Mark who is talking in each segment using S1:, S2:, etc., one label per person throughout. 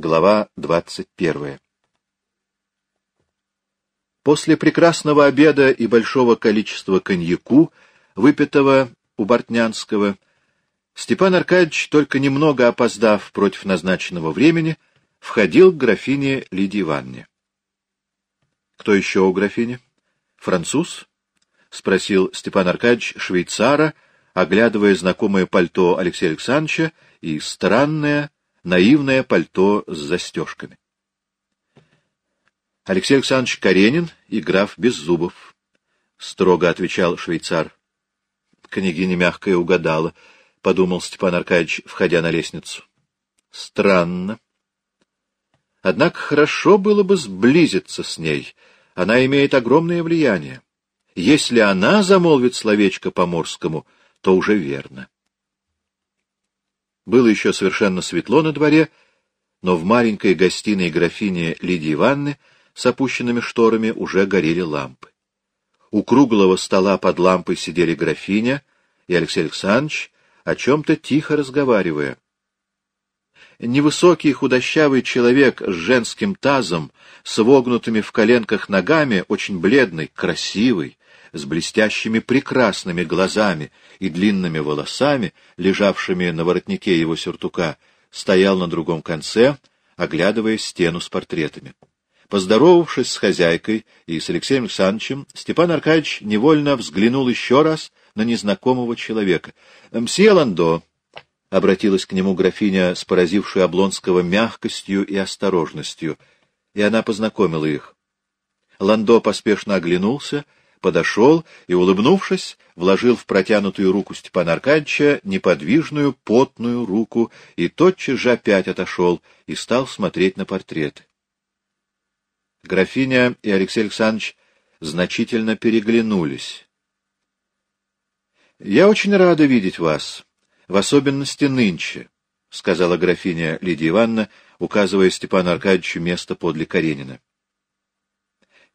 S1: Глава 21. После прекрасного обеда и большого количества коньяку, выпитого у Бортнянского, Степан Аркадьевич, только немного опоздав против назначенного времени, входил к графине Лидии Ивановне. — Кто еще у графини? — Француз? — спросил Степан Аркадьевич швейцара, оглядывая знакомое пальто Алексея Александровича и странное, наивное пальто с застежками. Алексей Александрович Каренин и граф Беззубов, — строго отвечал швейцар. Княгиня мягкая угадала, — подумал Степан Аркадьевич, входя на лестницу. Странно. Однако хорошо было бы сблизиться с ней. Она имеет огромное влияние. Если она замолвит словечко по-морскому, то уже верно. Было еще совершенно светло на дворе, но в маленькой гостиной графини Лидии Ивановны с опущенными шторами уже горели лампы. У круглого стола под лампой сидели графиня и Алексей Александрович, о чем-то тихо разговаривая. Невысокий худощавый человек с женским тазом, с вогнутыми в коленках ногами, очень бледный, красивый, с блестящими прекрасными глазами и длинными волосами, лежавшими на воротнике его сюртука, стоял на другом конце, оглядывая стену с портретами. Поздоровавшись с хозяйкой и с Алексеем Александровичем, Степан Аркадьевич невольно взглянул еще раз на незнакомого человека. — Мсье Ландо, — обратилась к нему графиня с поразившей Облонского мягкостью и осторожностью, и она познакомила их. Ландо поспешно оглянулся — подошел и, улыбнувшись, вложил в протянутую руку Степана Аркадьевича неподвижную, потную руку и тотчас же опять отошел и стал смотреть на портреты. Графиня и Алексей Александрович значительно переглянулись. — Я очень рада видеть вас, в особенности нынче, — сказала графиня Лидия Ивановна, указывая Степану Аркадьевичу место подле Каренина.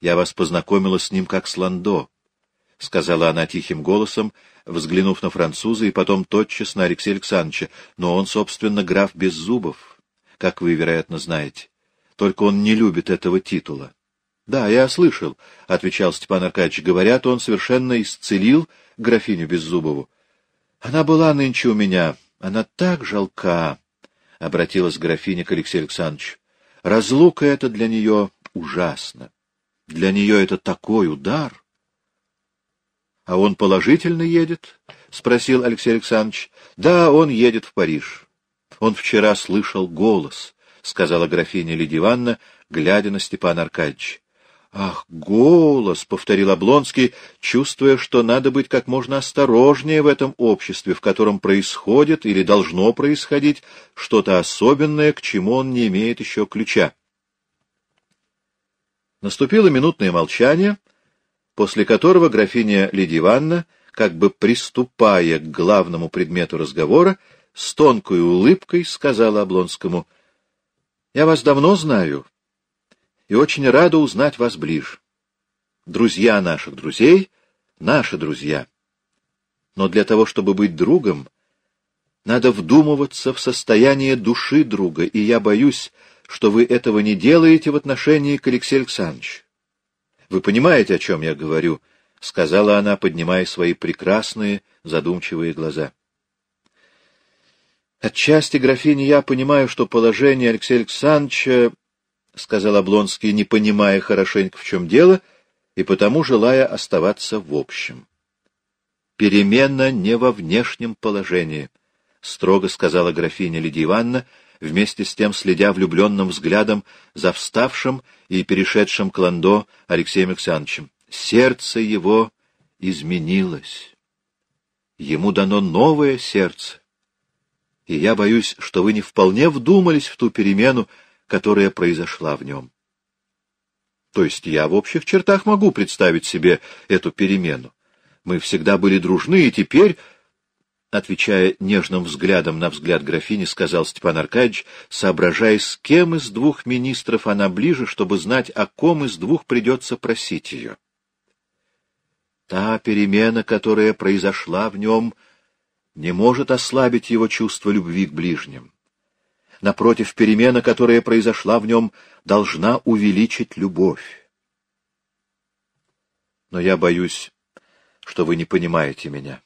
S1: Я вас познакомила с ним как с Ландо, — сказала она тихим голосом, взглянув на француза и потом тотчас на Алексея Александровича. Но он, собственно, граф Беззубов, как вы, вероятно, знаете. Только он не любит этого титула. — Да, я слышал, — отвечал Степан Аркадьевич. — Говорят, он совершенно исцелил графиню Беззубову. — Она была нынче у меня. Она так жалка, — обратилась графиня к Алексею Александровичу. — Разлука эта для нее ужасна. Для нее это такой удар. — А он положительно едет? — спросил Алексей Александрович. — Да, он едет в Париж. Он вчера слышал голос, — сказала графиня Лидия Ивановна, глядя на Степана Аркадьевича. «Ах, голос!» — повторил Облонский, чувствуя, что надо быть как можно осторожнее в этом обществе, в котором происходит или должно происходить что-то особенное, к чему он не имеет еще ключа. Наступило минутное молчание, после которого графиня Лидия Ивановна, как бы приступая к главному предмету разговора, с тонкой улыбкой сказала Облонскому, — Я вас давно знаю и очень рада узнать вас ближе. Друзья наших друзей — наши друзья. Но для того, чтобы быть другом, надо вдумываться в состояние души друга, и я боюсь, что вы этого не делаете в отношении к Алексею Александровичу. Вы понимаете, о чем я говорю, — сказала она, поднимая свои прекрасные, задумчивые глаза. Отчасти, графиня, я понимаю, что положение Алексея Александровича, — сказал Облонский, не понимая хорошенько, в чем дело, и потому желая оставаться в общем. Перемена не во внешнем положении, — строго сказала графиня Лидия Ивановна, — вместе с тем следя влюбленным взглядом за вставшим и перешедшим к Ландо Алексеем Александровичем. Сердце его изменилось. Ему дано новое сердце. И я боюсь, что вы не вполне вдумались в ту перемену, которая произошла в нем. То есть я в общих чертах могу представить себе эту перемену. Мы всегда были дружны, и теперь отвечая нежным взглядом на взгляд графини, сказал Степан Аркадьевич, соображая, с кем из двух министров она ближе, чтобы знать, о ком из двух придется просить ее. Та перемена, которая произошла в нем, не может ослабить его чувство любви к ближним. Напротив, перемена, которая произошла в нем, должна увеличить любовь. Но я боюсь, что вы не понимаете меня.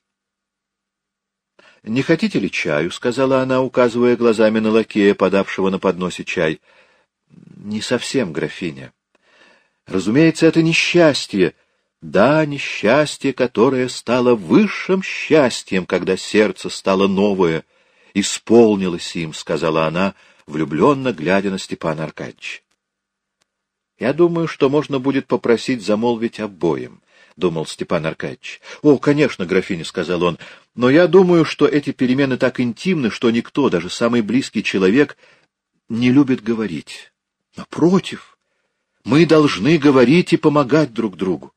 S1: «Не хотите ли чаю?» — сказала она, указывая глазами на лакея, подавшего на подносе чай. «Не совсем, графиня. Разумеется, это несчастье. Да, несчастье, которое стало высшим счастьем, когда сердце стало новое, исполнилось им», — сказала она, влюбленно глядя на Степана Аркадьевича. «Я думаю, что можно будет попросить замолвить обоим», — думал Степан Аркадьевич. «О, конечно, графиня», — сказал он, — «но я думаю, что эти перемены так интимны, что никто, даже самый близкий человек, не любит говорить. Напротив, мы должны говорить и помогать друг другу.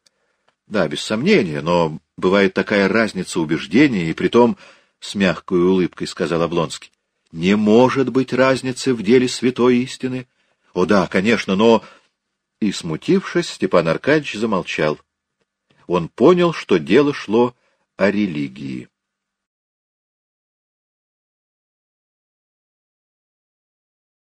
S1: Да, без сомнения, но бывает такая разница убеждений, и притом, с мягкой улыбкой сказал Облонский, не может быть разницы в деле святой истины. О да, конечно, но и, смутившись, Степан Аркадьевич замолчал. Он понял, что дело шло о религии.